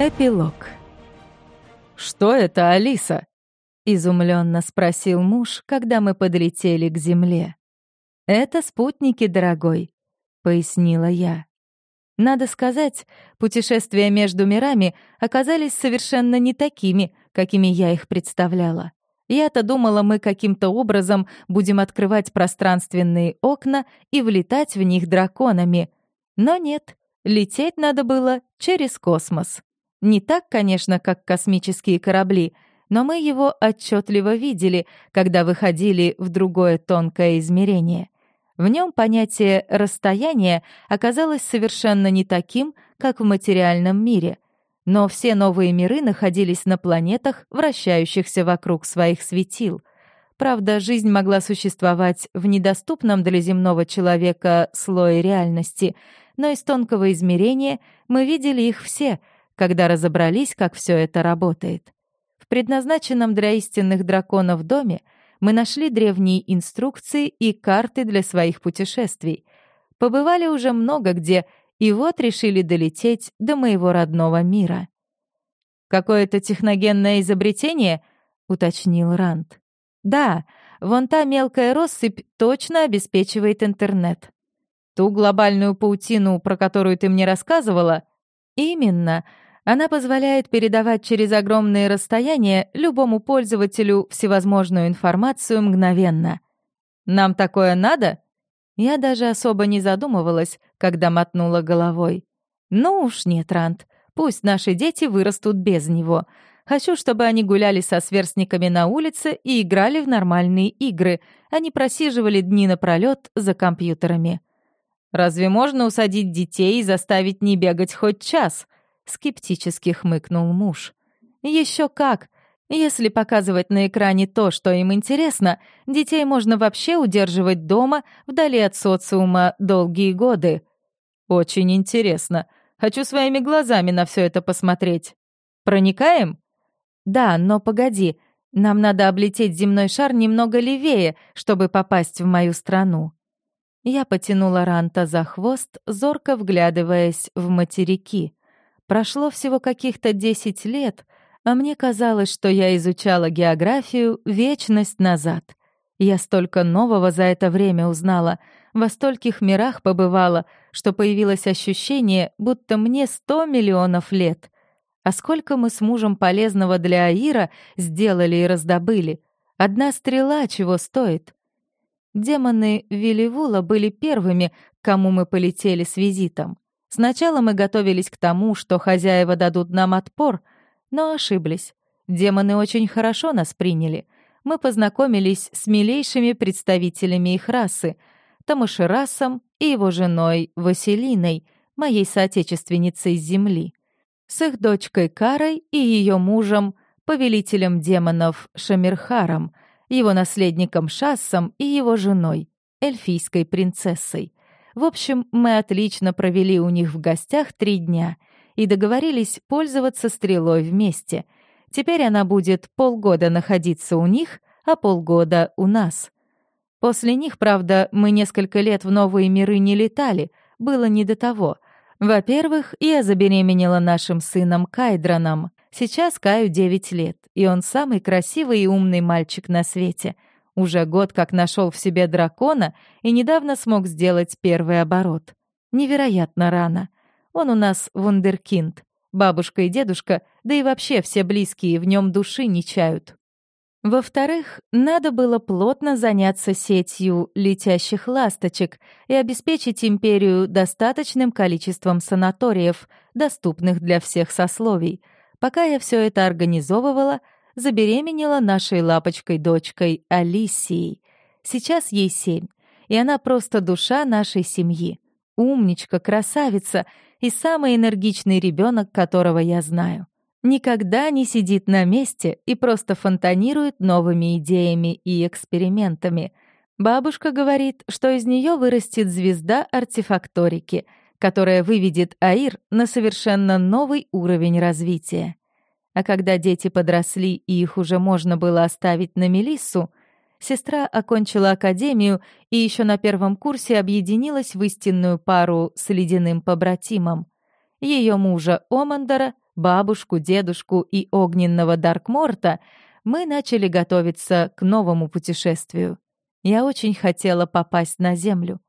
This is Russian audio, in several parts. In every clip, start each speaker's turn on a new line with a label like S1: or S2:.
S1: Эпилог. «Что это, Алиса?» — изумленно спросил муж, когда мы подлетели к земле. «Это спутники, дорогой», — пояснила я. Надо сказать, путешествия между мирами оказались совершенно не такими, какими я их представляла. Я-то думала, мы каким-то образом будем открывать пространственные окна и влетать в них драконами. Но нет, лететь надо было через космос. Не так, конечно, как космические корабли, но мы его отчетливо видели, когда выходили в другое тонкое измерение. В нем понятие «расстояние» оказалось совершенно не таким, как в материальном мире. Но все новые миры находились на планетах, вращающихся вокруг своих светил. Правда, жизнь могла существовать в недоступном для земного человека слое реальности, но из тонкого измерения мы видели их все — когда разобрались, как все это работает. В предназначенном для истинных драконов доме мы нашли древние инструкции и карты для своих путешествий. Побывали уже много где, и вот решили долететь до моего родного мира. «Какое-то техногенное изобретение?» — уточнил Ранд. «Да, вон та мелкая россыпь точно обеспечивает интернет. Ту глобальную паутину, про которую ты мне рассказывала?» «Именно. Она позволяет передавать через огромные расстояния любому пользователю всевозможную информацию мгновенно. Нам такое надо? Я даже особо не задумывалась, когда мотнула головой. Ну уж нет, Рант, пусть наши дети вырастут без него. Хочу, чтобы они гуляли со сверстниками на улице и играли в нормальные игры, а не просиживали дни напролёт за компьютерами. Разве можно усадить детей и заставить не бегать хоть час — скептически хмыкнул муж. Еще как! Если показывать на экране то, что им интересно, детей можно вообще удерживать дома, вдали от социума, долгие годы. Очень интересно. Хочу своими глазами на все это посмотреть. Проникаем? Да, но погоди. Нам надо облететь земной шар немного левее, чтобы попасть в мою страну. Я потянула Ранта за хвост, зорко вглядываясь в материки. Прошло всего каких-то 10 лет, а мне казалось, что я изучала географию вечность назад. Я столько нового за это время узнала, во стольких мирах побывала, что появилось ощущение, будто мне 100 миллионов лет. А сколько мы с мужем полезного для Аира сделали и раздобыли. Одна стрела чего стоит. Демоны Веливула были первыми, к кому мы полетели с визитом. Сначала мы готовились к тому, что хозяева дадут нам отпор, но ошиблись. Демоны очень хорошо нас приняли. Мы познакомились с милейшими представителями их расы, Тамаширасом и его женой Василиной, моей соотечественницей Земли, с их дочкой Карой и ее мужем, повелителем демонов Шамирхаром, его наследником Шассом и его женой, эльфийской принцессой. В общем, мы отлично провели у них в гостях три дня и договорились пользоваться стрелой вместе. Теперь она будет полгода находиться у них, а полгода у нас. После них, правда, мы несколько лет в новые миры не летали, было не до того. Во-первых, я забеременела нашим сыном Кайдраном. Сейчас Каю 9 лет, и он самый красивый и умный мальчик на свете — уже год как нашел в себе дракона и недавно смог сделать первый оборот. Невероятно рано. Он у нас вундеркинд. Бабушка и дедушка, да и вообще все близкие в нем души не чают. Во-вторых, надо было плотно заняться сетью летящих ласточек и обеспечить империю достаточным количеством санаториев, доступных для всех сословий. Пока я все это организовывала — забеременела нашей лапочкой-дочкой Алисией. Сейчас ей семь, и она просто душа нашей семьи. Умничка, красавица и самый энергичный ребенок, которого я знаю. Никогда не сидит на месте и просто фонтанирует новыми идеями и экспериментами. Бабушка говорит, что из нее вырастет звезда артефакторики, которая выведет Аир на совершенно новый уровень развития. А когда дети подросли и их уже можно было оставить на Мелиссу, сестра окончила академию и еще на первом курсе объединилась в истинную пару с ледяным побратимом. Ее мужа Омандора, бабушку, дедушку и огненного Даркморта, мы начали готовиться к новому путешествию. Я очень хотела попасть на Землю,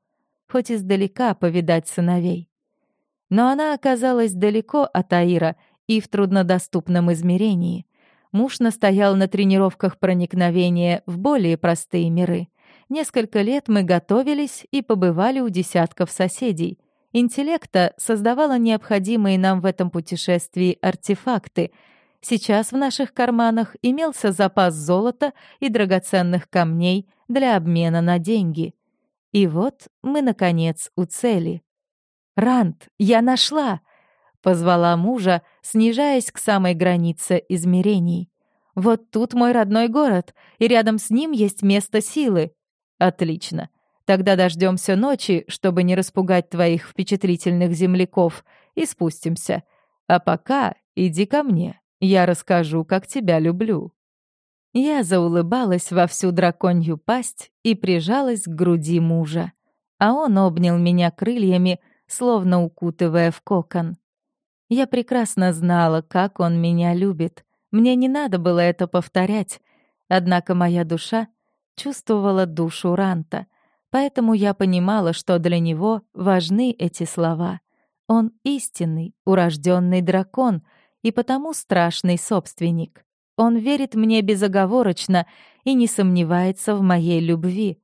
S1: хоть издалека повидать сыновей. Но она оказалась далеко от Аира и в труднодоступном измерении. Муж настоял на тренировках проникновения в более простые миры. Несколько лет мы готовились и побывали у десятков соседей. Интеллекта создавала необходимые нам в этом путешествии артефакты. Сейчас в наших карманах имелся запас золота и драгоценных камней для обмена на деньги. И вот мы, наконец, у цели. «Рант, я нашла!» — позвала мужа, снижаясь к самой границе измерений. «Вот тут мой родной город, и рядом с ним есть место силы». «Отлично. Тогда дождемся ночи, чтобы не распугать твоих впечатлительных земляков, и спустимся. А пока иди ко мне, я расскажу, как тебя люблю». Я заулыбалась во всю драконью пасть и прижалась к груди мужа, а он обнял меня крыльями, словно укутывая в кокон. Я прекрасно знала, как он меня любит. Мне не надо было это повторять. Однако моя душа чувствовала душу Ранта, поэтому я понимала, что для него важны эти слова. Он истинный, урожденный дракон и потому страшный собственник. Он верит мне безоговорочно и не сомневается в моей любви.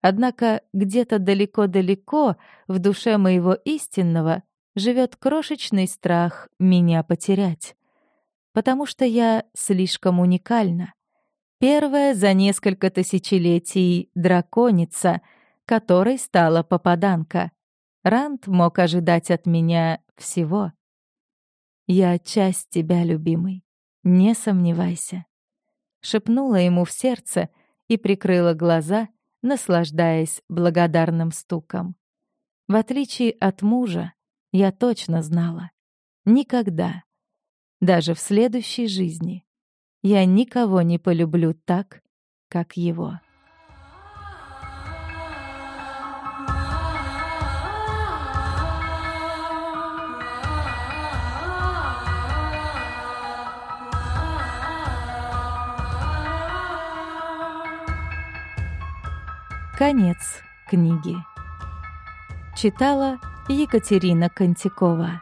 S1: Однако где-то далеко-далеко в душе моего истинного живет крошечный страх меня потерять. Потому что я слишком уникальна. Первая за несколько тысячелетий драконица, которой стала попаданка. Ранд мог ожидать от меня всего. Я часть тебя, любимый. Не сомневайся. Шепнула ему в сердце и прикрыла глаза, наслаждаясь благодарным стуком. В отличие от мужа, я точно знала. Никогда. Даже в следующей жизни. Я никого не полюблю так, как его. Конец книги. Читала Екатерина Контикова